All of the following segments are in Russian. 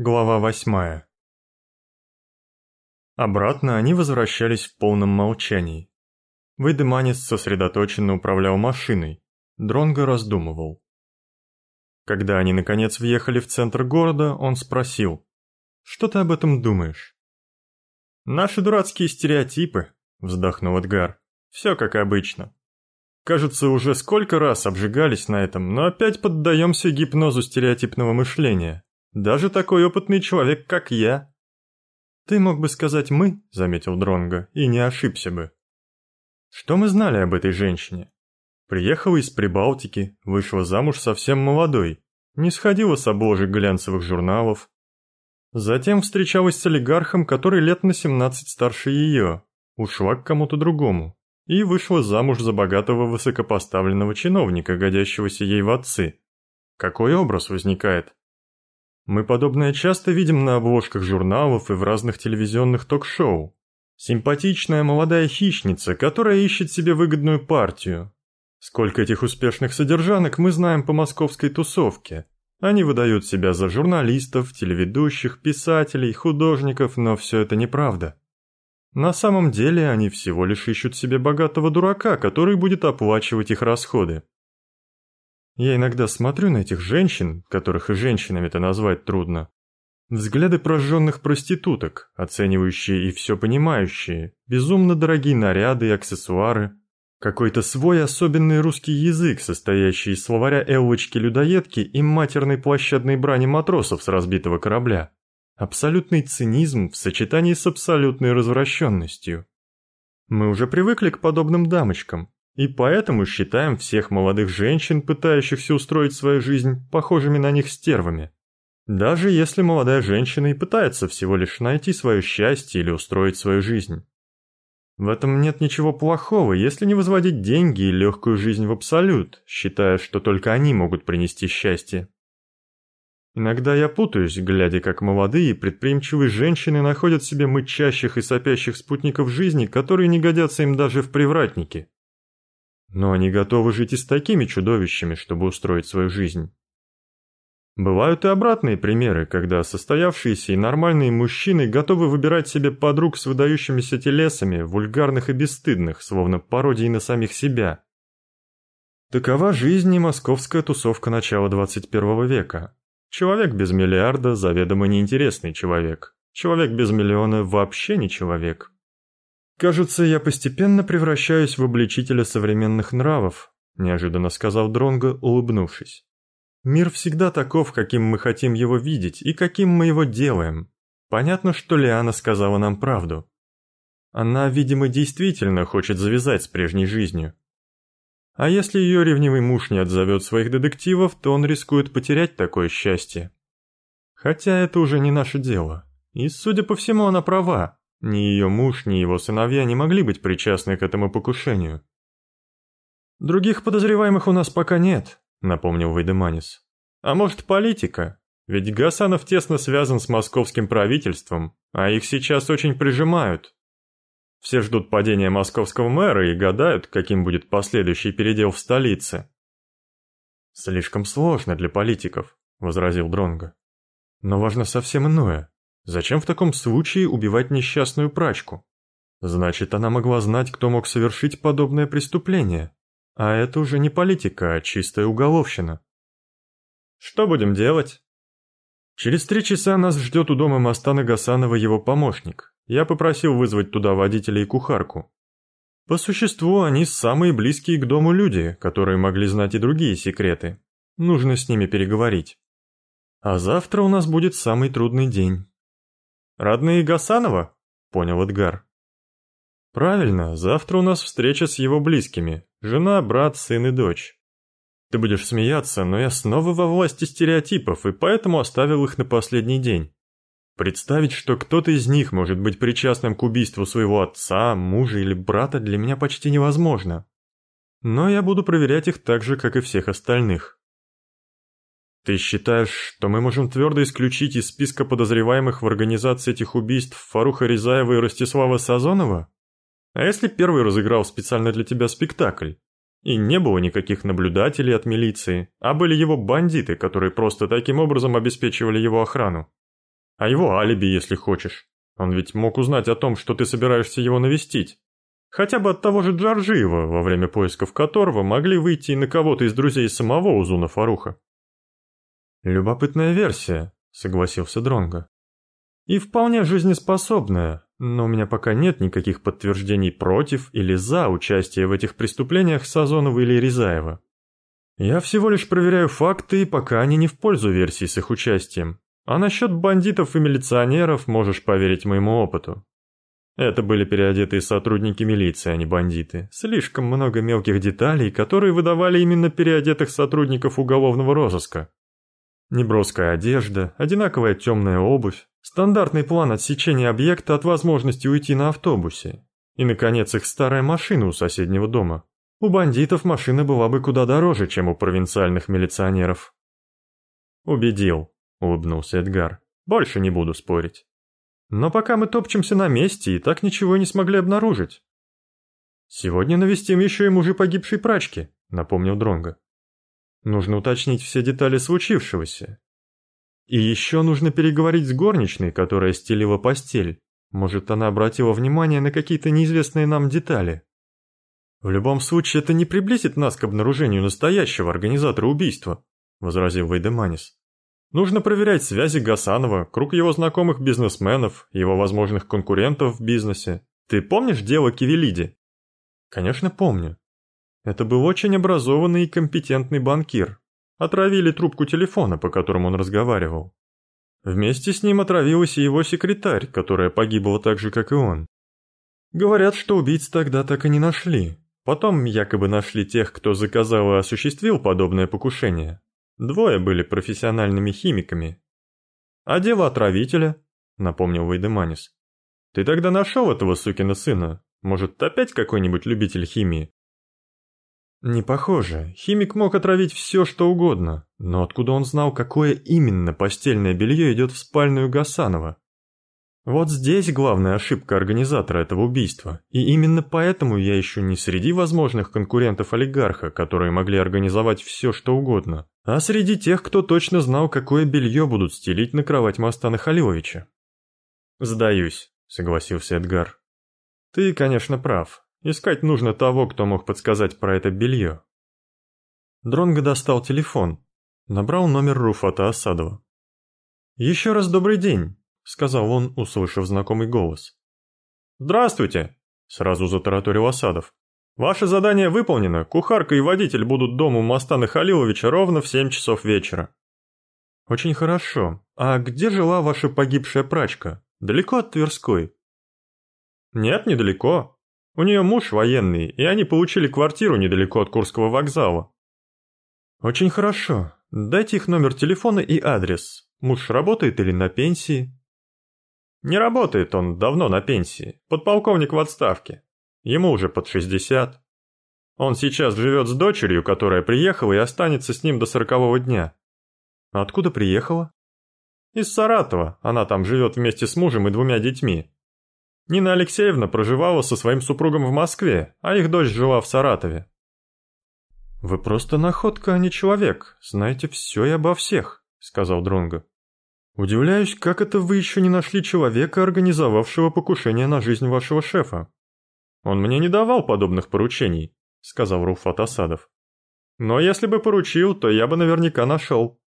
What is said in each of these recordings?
Глава восьмая Обратно они возвращались в полном молчании. Вейдеманис сосредоточенно управлял машиной, Дронго раздумывал. Когда они наконец въехали в центр города, он спросил, «Что ты об этом думаешь?» «Наши дурацкие стереотипы», — вздохнул Эдгар, «все как обычно. Кажется, уже сколько раз обжигались на этом, но опять поддаемся гипнозу стереотипного мышления». Даже такой опытный человек, как я. Ты мог бы сказать «мы», — заметил Дронго, и не ошибся бы. Что мы знали об этой женщине? Приехала из Прибалтики, вышла замуж совсем молодой, не сходила с обложек глянцевых журналов. Затем встречалась с олигархом, который лет на 17 старше ее, ушла к кому-то другому и вышла замуж за богатого высокопоставленного чиновника, годящегося ей в отцы. Какой образ возникает? Мы подобное часто видим на обложках журналов и в разных телевизионных ток-шоу. Симпатичная молодая хищница, которая ищет себе выгодную партию. Сколько этих успешных содержанок мы знаем по московской тусовке. Они выдают себя за журналистов, телеведущих, писателей, художников, но все это неправда. На самом деле они всего лишь ищут себе богатого дурака, который будет оплачивать их расходы. Я иногда смотрю на этих женщин, которых и женщинами-то назвать трудно. Взгляды прожженных проституток, оценивающие и все понимающие, безумно дорогие наряды и аксессуары, какой-то свой особенный русский язык, состоящий из словаря Элвочки-людоедки и матерной площадной брани матросов с разбитого корабля. Абсолютный цинизм в сочетании с абсолютной развращенностью. Мы уже привыкли к подобным дамочкам, и поэтому считаем всех молодых женщин, пытающихся устроить свою жизнь, похожими на них стервами. Даже если молодая женщина и пытается всего лишь найти свое счастье или устроить свою жизнь. В этом нет ничего плохого, если не возводить деньги и легкую жизнь в абсолют, считая, что только они могут принести счастье. Иногда я путаюсь, глядя, как молодые предприимчивые женщины находят себе мычащих и сопящих спутников жизни, которые не годятся им даже в привратнике. Но они готовы жить и с такими чудовищами, чтобы устроить свою жизнь. Бывают и обратные примеры, когда состоявшиеся и нормальные мужчины готовы выбирать себе подруг с выдающимися телесами, вульгарных и бесстыдных, словно пародии на самих себя. Такова жизнь и московская тусовка начала 21 века. Человек без миллиарда – заведомо неинтересный человек. Человек без миллиона – вообще не человек. «Кажется, я постепенно превращаюсь в обличителя современных нравов», неожиданно сказал Дронго, улыбнувшись. «Мир всегда таков, каким мы хотим его видеть и каким мы его делаем. Понятно, что Лиана сказала нам правду. Она, видимо, действительно хочет завязать с прежней жизнью. А если ее ревнивый муж не отзовет своих детективов, то он рискует потерять такое счастье. Хотя это уже не наше дело. И, судя по всему, она права. Ни ее муж, ни его сыновья не могли быть причастны к этому покушению. «Других подозреваемых у нас пока нет», — напомнил Вейдеманис. «А может, политика? Ведь Гасанов тесно связан с московским правительством, а их сейчас очень прижимают. Все ждут падения московского мэра и гадают, каким будет последующий передел в столице». «Слишком сложно для политиков», — возразил Дронго. «Но важно совсем иное. Зачем в таком случае убивать несчастную прачку? Значит, она могла знать, кто мог совершить подобное преступление. А это уже не политика, а чистая уголовщина. Что будем делать? Через три часа нас ждет у дома Мастана Гасанова его помощник. Я попросил вызвать туда водителя и кухарку. По существу, они самые близкие к дому люди, которые могли знать и другие секреты. Нужно с ними переговорить. А завтра у нас будет самый трудный день. «Родные Гасанова?» — понял Эдгар. «Правильно, завтра у нас встреча с его близкими. Жена, брат, сын и дочь. Ты будешь смеяться, но я снова во власти стереотипов, и поэтому оставил их на последний день. Представить, что кто-то из них может быть причастным к убийству своего отца, мужа или брата, для меня почти невозможно. Но я буду проверять их так же, как и всех остальных. Ты считаешь, что мы можем твердо исключить из списка подозреваемых в организации этих убийств Фаруха Рязаева и Ростислава Сазонова? А если первый разыграл специально для тебя спектакль? И не было никаких наблюдателей от милиции, а были его бандиты, которые просто таким образом обеспечивали его охрану. А его алиби, если хочешь. Он ведь мог узнать о том, что ты собираешься его навестить. Хотя бы от того же Джорджиева, во время поисков которого могли выйти и на кого-то из друзей самого Узуна Фаруха. «Любопытная версия», — согласился Дронго. «И вполне жизнеспособная, но у меня пока нет никаких подтверждений против или за участие в этих преступлениях Сазонова или Рязаева. Я всего лишь проверяю факты, пока они не в пользу версии с их участием. А насчет бандитов и милиционеров можешь поверить моему опыту. Это были переодетые сотрудники милиции, а не бандиты. Слишком много мелких деталей, которые выдавали именно переодетых сотрудников уголовного розыска. Неброская одежда, одинаковая темная обувь, стандартный план отсечения объекта от возможности уйти на автобусе. И, наконец, их старая машина у соседнего дома. У бандитов машина была бы куда дороже, чем у провинциальных милиционеров. «Убедил», — улыбнулся Эдгар. «Больше не буду спорить. Но пока мы топчемся на месте и так ничего не смогли обнаружить». «Сегодня навестим еще и мужи погибшей прачки», — напомнил Дронго. «Нужно уточнить все детали случившегося. И еще нужно переговорить с горничной, которая стелила постель. Может, она обратила внимание на какие-то неизвестные нам детали». «В любом случае, это не приблизит нас к обнаружению настоящего организатора убийства», — возразил Вейдеманис. «Нужно проверять связи Гасанова, круг его знакомых бизнесменов, его возможных конкурентов в бизнесе. Ты помнишь дело Кивелиди?» «Конечно, помню. Это был очень образованный и компетентный банкир. Отравили трубку телефона, по которому он разговаривал. Вместе с ним отравилась и его секретарь, которая погибла так же, как и он. Говорят, что убийц тогда так и не нашли, Потом якобы нашли тех, кто заказал и осуществил подобное покушение. Двое были профессиональными химиками. «А дело отравителя?» — напомнил Вейдеманис. «Ты тогда нашел этого сукина сына? Может, опять какой-нибудь любитель химии?» «Не похоже. Химик мог отравить все, что угодно. Но откуда он знал, какое именно постельное белье идет в спальную Гасанова? Вот здесь главная ошибка организатора этого убийства, и именно поэтому я еще не среди возможных конкурентов олигарха, которые могли организовать все, что угодно, а среди тех, кто точно знал, какое белье будут стелить на кровать Мастана Халиловича. «Сдаюсь», — согласился Эдгар. «Ты, конечно, прав. Искать нужно того, кто мог подсказать про это белье». Дронго достал телефон, набрал номер Руфата Асадова. «Еще раз добрый день сказал он, услышав знакомый голос. «Здравствуйте!» – сразу затараторил Осадов. «Ваше задание выполнено. Кухарка и водитель будут дома у Мастана Халиловича ровно в семь часов вечера». «Очень хорошо. А где жила ваша погибшая прачка? Далеко от Тверской?» «Нет, недалеко. У нее муж военный, и они получили квартиру недалеко от Курского вокзала». «Очень хорошо. Дайте их номер телефона и адрес. Муж работает или на пенсии?» Не работает он давно на пенсии, подполковник в отставке. Ему уже под 60. Он сейчас живет с дочерью, которая приехала и останется с ним до сорокового дня. Откуда приехала? Из Саратова, она там живет вместе с мужем и двумя детьми. Нина Алексеевна проживала со своим супругом в Москве, а их дочь жила в Саратове. «Вы просто находка, а не человек, знаете все и обо всех», — сказал Дронго. Удивляюсь, как это вы еще не нашли человека, организовавшего покушение на жизнь вашего шефа. Он мне не давал подобных поручений, сказал Руфат Асадов. Но если бы поручил, то я бы наверняка нашел.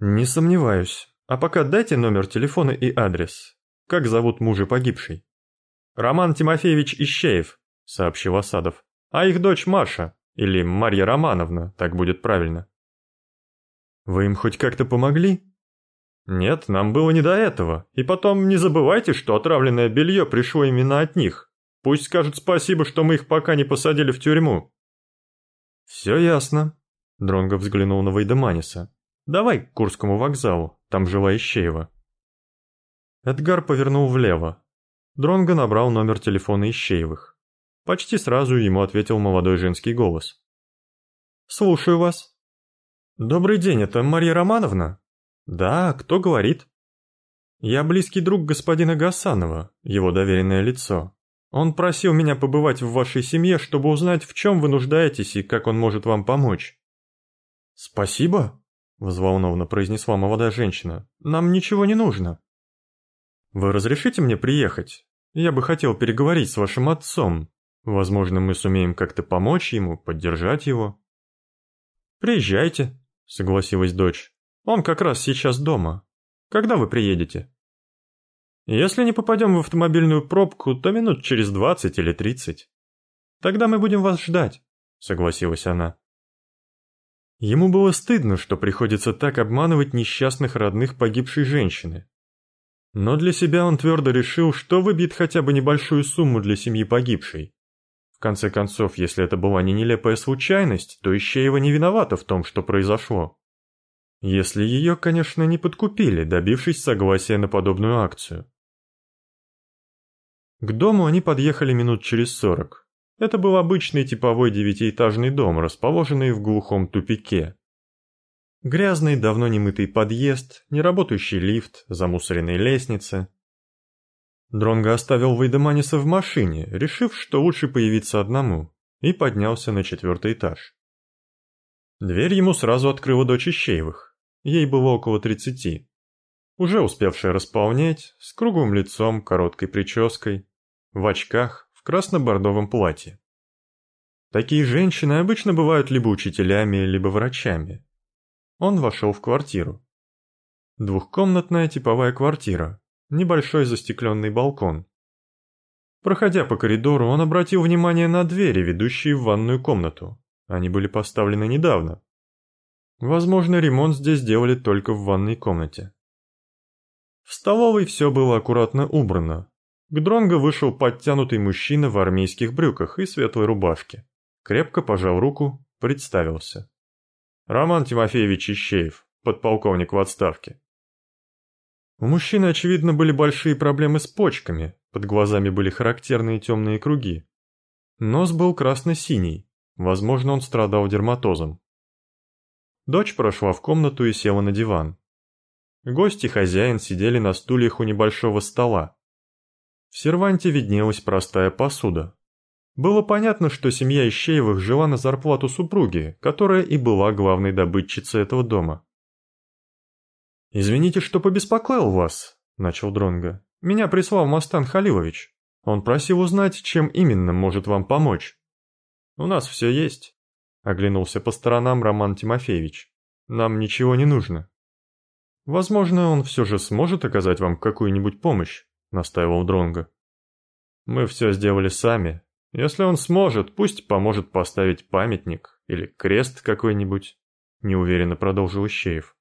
Не сомневаюсь. А пока дайте номер телефона и адрес. Как зовут мужа погибшей? Роман Тимофеевич Ищеев, сообщил Асадов. А их дочь Маша, или Марья Романовна, так будет правильно. Вы им хоть как-то помогли? «Нет, нам было не до этого. И потом не забывайте, что отравленное белье пришло именно от них. Пусть скажут спасибо, что мы их пока не посадили в тюрьму». «Все ясно», — Дронго взглянул на Вайдеманиса. «Давай к Курскому вокзалу, там жила Ищеева». Эдгар повернул влево. Дронго набрал номер телефона Ищеевых. Почти сразу ему ответил молодой женский голос. «Слушаю вас». «Добрый день, это Мария Романовна?» «Да, кто говорит?» «Я близкий друг господина Гасанова, его доверенное лицо. Он просил меня побывать в вашей семье, чтобы узнать, в чем вы нуждаетесь и как он может вам помочь». «Спасибо. — взволнованно произнесла молодая женщина. «Нам ничего не нужно». «Вы разрешите мне приехать? Я бы хотел переговорить с вашим отцом. Возможно, мы сумеем как-то помочь ему, поддержать его». «Приезжайте», — согласилась дочь. «Он как раз сейчас дома. Когда вы приедете?» «Если не попадем в автомобильную пробку, то минут через двадцать или тридцать. Тогда мы будем вас ждать», — согласилась она. Ему было стыдно, что приходится так обманывать несчастных родных погибшей женщины. Но для себя он твердо решил, что выбьет хотя бы небольшую сумму для семьи погибшей. В конце концов, если это была не нелепая случайность, то Ищеева не виновата в том, что произошло. Если ее, конечно, не подкупили, добившись согласия на подобную акцию. К дому они подъехали минут через сорок. Это был обычный типовой девятиэтажный дом, расположенный в глухом тупике. Грязный, давно не мытый подъезд, неработающий лифт, замусоренные лестницы. Дронго оставил Вейдеманиса в машине, решив, что лучше появиться одному, и поднялся на четвертый этаж. Дверь ему сразу открыла дочь Ищеевых. Ей было около тридцати. Уже успевшая располнять, с круглым лицом, короткой прической, в очках, красно-бордовом платье. Такие женщины обычно бывают либо учителями, либо врачами. Он вошел в квартиру. Двухкомнатная типовая квартира, небольшой застекленный балкон. Проходя по коридору, он обратил внимание на двери, ведущие в ванную комнату. Они были поставлены недавно. Возможно, ремонт здесь делали только в ванной комнате. В столовой все было аккуратно убрано, к Дронго вышел подтянутый мужчина в армейских брюках и светлой рубашке. Крепко пожал руку, представился. Роман Тимофеевич Ищеев, подполковник в отставке. У мужчины, очевидно, были большие проблемы с почками, под глазами были характерные темные круги. Нос был красно-синий, возможно, он страдал дерматозом. Дочь прошла в комнату и села на диван. Гость и хозяин сидели на стульях у небольшого стола, в серванте виднелась простая посуда. Было понятно, что семья Ищеевых жила на зарплату супруги, которая и была главной добытчицей этого дома. «Извините, что побеспокоил вас», — начал Дронга. «Меня прислал Мастан Халилович. Он просил узнать, чем именно может вам помочь». «У нас все есть», — оглянулся по сторонам Роман Тимофеевич. «Нам ничего не нужно». «Возможно, он все же сможет оказать вам какую-нибудь помощь». — настаивал Дронго. «Мы все сделали сами. Если он сможет, пусть поможет поставить памятник или крест какой-нибудь», — неуверенно продолжил Ищеев.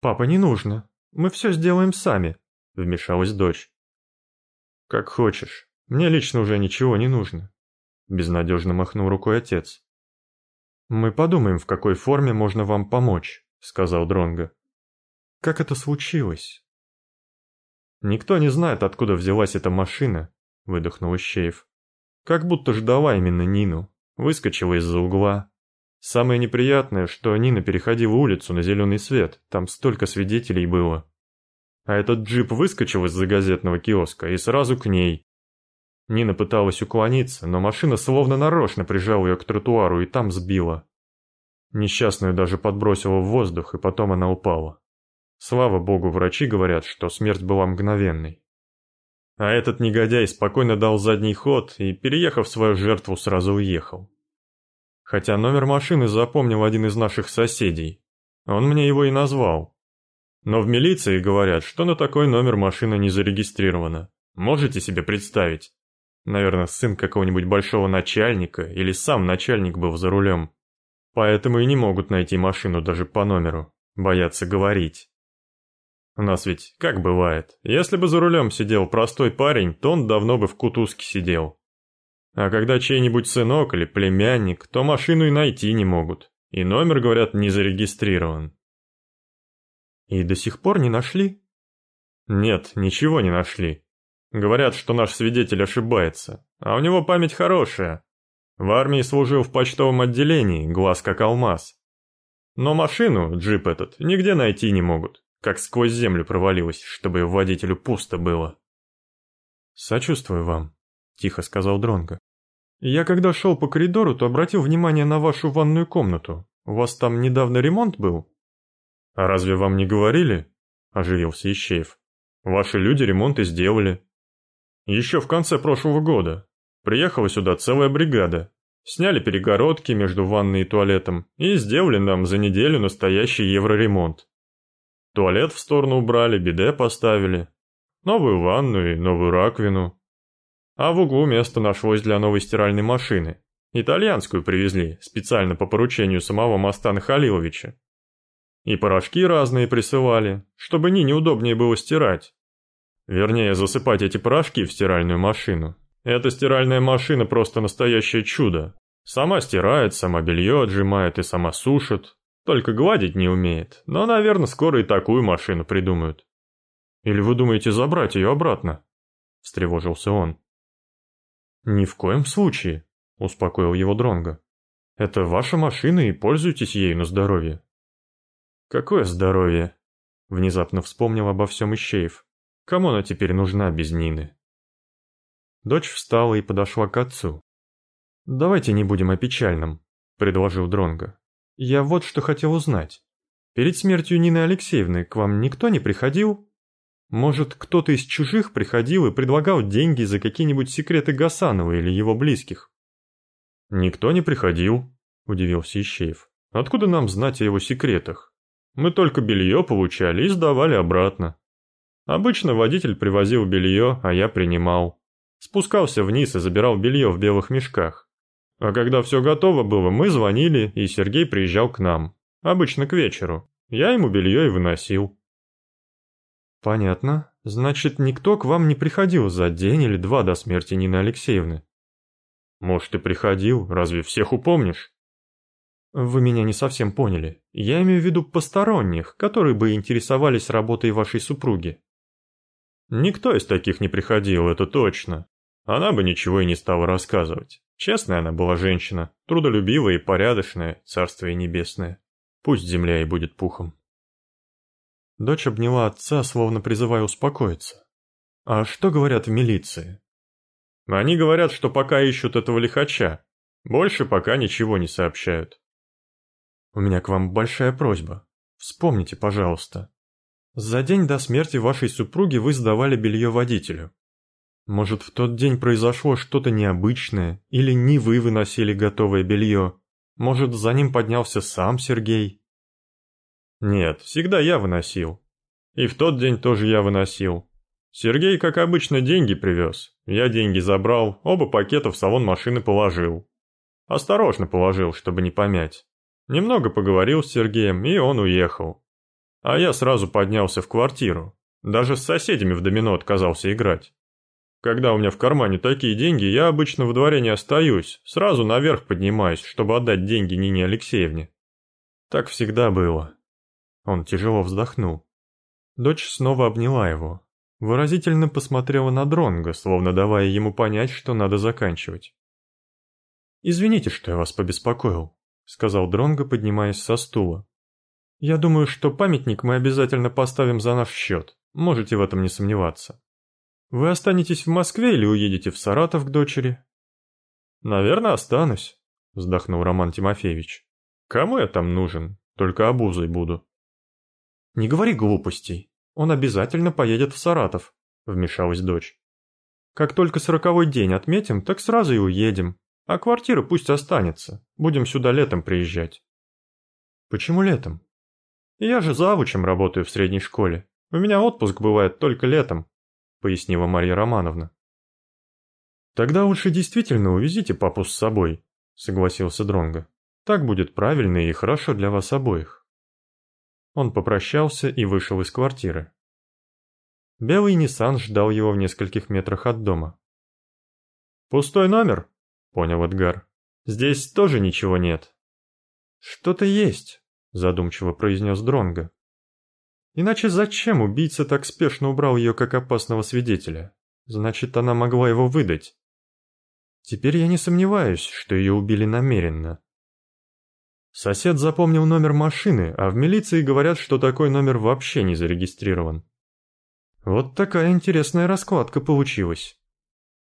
«Папа, не нужно. Мы все сделаем сами», — вмешалась дочь. «Как хочешь. Мне лично уже ничего не нужно», — безнадежно махнул рукой отец. «Мы подумаем, в какой форме можно вам помочь», — сказал Дронго. «Как это случилось? «Никто не знает, откуда взялась эта машина», — выдохнул Ищеев. «Как будто ждала именно Нину. Выскочила из-за угла. Самое неприятное, что Нина переходила улицу на зеленый свет, там столько свидетелей было. А этот джип выскочил из-за газетного киоска и сразу к ней. Нина пыталась уклониться, но машина словно нарочно прижала ее к тротуару и там сбила. Несчастную даже подбросила в воздух, и потом она упала. Слава богу, врачи говорят, что смерть была мгновенной. А этот негодяй спокойно дал задний ход и, переехав свою жертву, сразу уехал. Хотя номер машины запомнил один из наших соседей. Он мне его и назвал. Но в милиции говорят, что на такой номер машина не зарегистрирована. Можете себе представить? Наверное, сын какого-нибудь большого начальника или сам начальник был за рулем. Поэтому и не могут найти машину даже по номеру. Боятся говорить. У нас ведь как бывает, если бы за рулем сидел простой парень, то он давно бы в кутузке сидел. А когда чей-нибудь сынок или племянник, то машину и найти не могут. И номер, говорят, не зарегистрирован. И до сих пор не нашли? Нет, ничего не нашли. Говорят, что наш свидетель ошибается, а у него память хорошая. В армии служил в почтовом отделении, глаз как алмаз. Но машину, джип этот, нигде найти не могут как сквозь землю провалилась, чтобы водителю пусто было. «Сочувствую вам», — тихо сказал Дронго. «Я когда шел по коридору, то обратил внимание на вашу ванную комнату. У вас там недавно ремонт был? А разве вам не говорили? Оживился Ищеев. Ваши люди ремонт и сделали. Еще в конце прошлого года. Приехала сюда целая бригада. Сняли перегородки между ванной и туалетом и сделали нам за неделю настоящий евроремонт. Туалет в сторону убрали, биде поставили. Новую ванну и новую раковину. А в углу место нашлось для новой стиральной машины. Итальянскую привезли, специально по поручению самого Мастана Халиловича. И порошки разные присылали, чтобы Нине удобнее было стирать. Вернее, засыпать эти порошки в стиральную машину. Эта стиральная машина просто настоящее чудо. Сама стирает, сама белье отжимает и сама сушит. Только гладить не умеет, но, наверное, скоро и такую машину придумают. Или вы думаете забрать ее обратно?» – встревожился он. «Ни в коем случае», – успокоил его Дронго. «Это ваша машина и пользуйтесь ею на здоровье». «Какое здоровье?» – внезапно вспомнил обо всем Ищеев. «Кому она теперь нужна без Нины?» Дочь встала и подошла к отцу. «Давайте не будем о печальном», – предложил Дронго. «Я вот что хотел узнать. Перед смертью Нины Алексеевны к вам никто не приходил?» Может, кто-то из чужих приходил и предлагал деньги за какие-нибудь секреты Гасанова или его близких? Никто не приходил, удивился Ищеев. Откуда нам знать о его секретах? Мы только белье получали и сдавали обратно. Обычно водитель привозил белье, а я принимал. Спускался вниз и забирал белье в белых мешках. А когда все готово было, мы звонили, и Сергей приезжал к нам. Обычно к вечеру. Я ему белье и выносил. «Понятно. Значит, никто к вам не приходил за день или два до смерти Нины Алексеевны?» «Может, и приходил. Разве всех упомнишь?» «Вы меня не совсем поняли. Я имею в виду посторонних, которые бы интересовались работой вашей супруги». «Никто из таких не приходил, это точно. Она бы ничего и не стала рассказывать. Честная она была женщина, трудолюбивая и порядочная, царствие небесное. Пусть земля и будет пухом». Дочь обняла отца, словно призывая успокоиться. «А что говорят в милиции?» «Они говорят, что пока ищут этого лихача. Больше пока ничего не сообщают». «У меня к вам большая просьба. Вспомните, пожалуйста. За день до смерти вашей супруги вы сдавали белье водителю. Может, в тот день произошло что-то необычное, или не вы выносили готовое белье. Может, за ним поднялся сам Сергей?» Нет, всегда я выносил. И в тот день тоже я выносил. Сергей, как обычно, деньги привез. Я деньги забрал, оба пакета в салон машины положил. Осторожно положил, чтобы не помять. Немного поговорил с Сергеем, и он уехал. А я сразу поднялся в квартиру. Даже с соседями в домино отказался играть. Когда у меня в кармане такие деньги, я обычно в дворе не остаюсь, сразу наверх поднимаюсь, чтобы отдать деньги Нине Алексеевне. Так всегда было. Он тяжело вздохнул. Дочь снова обняла его. Выразительно посмотрела на Дронга, словно давая ему понять, что надо заканчивать. «Извините, что я вас побеспокоил», — сказал Дронго, поднимаясь со стула. «Я думаю, что памятник мы обязательно поставим за наш счет, можете в этом не сомневаться. Вы останетесь в Москве или уедете в Саратов к дочери?» «Наверное, останусь», — вздохнул Роман Тимофеевич. «Кому я там нужен? Только обузой буду». «Не говори глупостей. Он обязательно поедет в Саратов», — вмешалась дочь. «Как только сороковой день отметим, так сразу и уедем. А квартира пусть останется. Будем сюда летом приезжать». «Почему летом?» «Я же завучем работаю в средней школе. У меня отпуск бывает только летом», — пояснила Марья Романовна. «Тогда лучше действительно увезите папу с собой», — согласился Дронго. «Так будет правильно и хорошо для вас обоих». Он попрощался и вышел из квартиры. Белый Ниссан ждал его в нескольких метрах от дома. «Пустой номер?» — понял Эдгар. «Здесь тоже ничего нет». «Что-то есть», — задумчиво произнес Дронго. «Иначе зачем убийца так спешно убрал ее как опасного свидетеля? Значит, она могла его выдать. Теперь я не сомневаюсь, что ее убили намеренно. Сосед запомнил номер машины, а в милиции говорят, что такой номер вообще не зарегистрирован. Вот такая интересная раскладка получилась.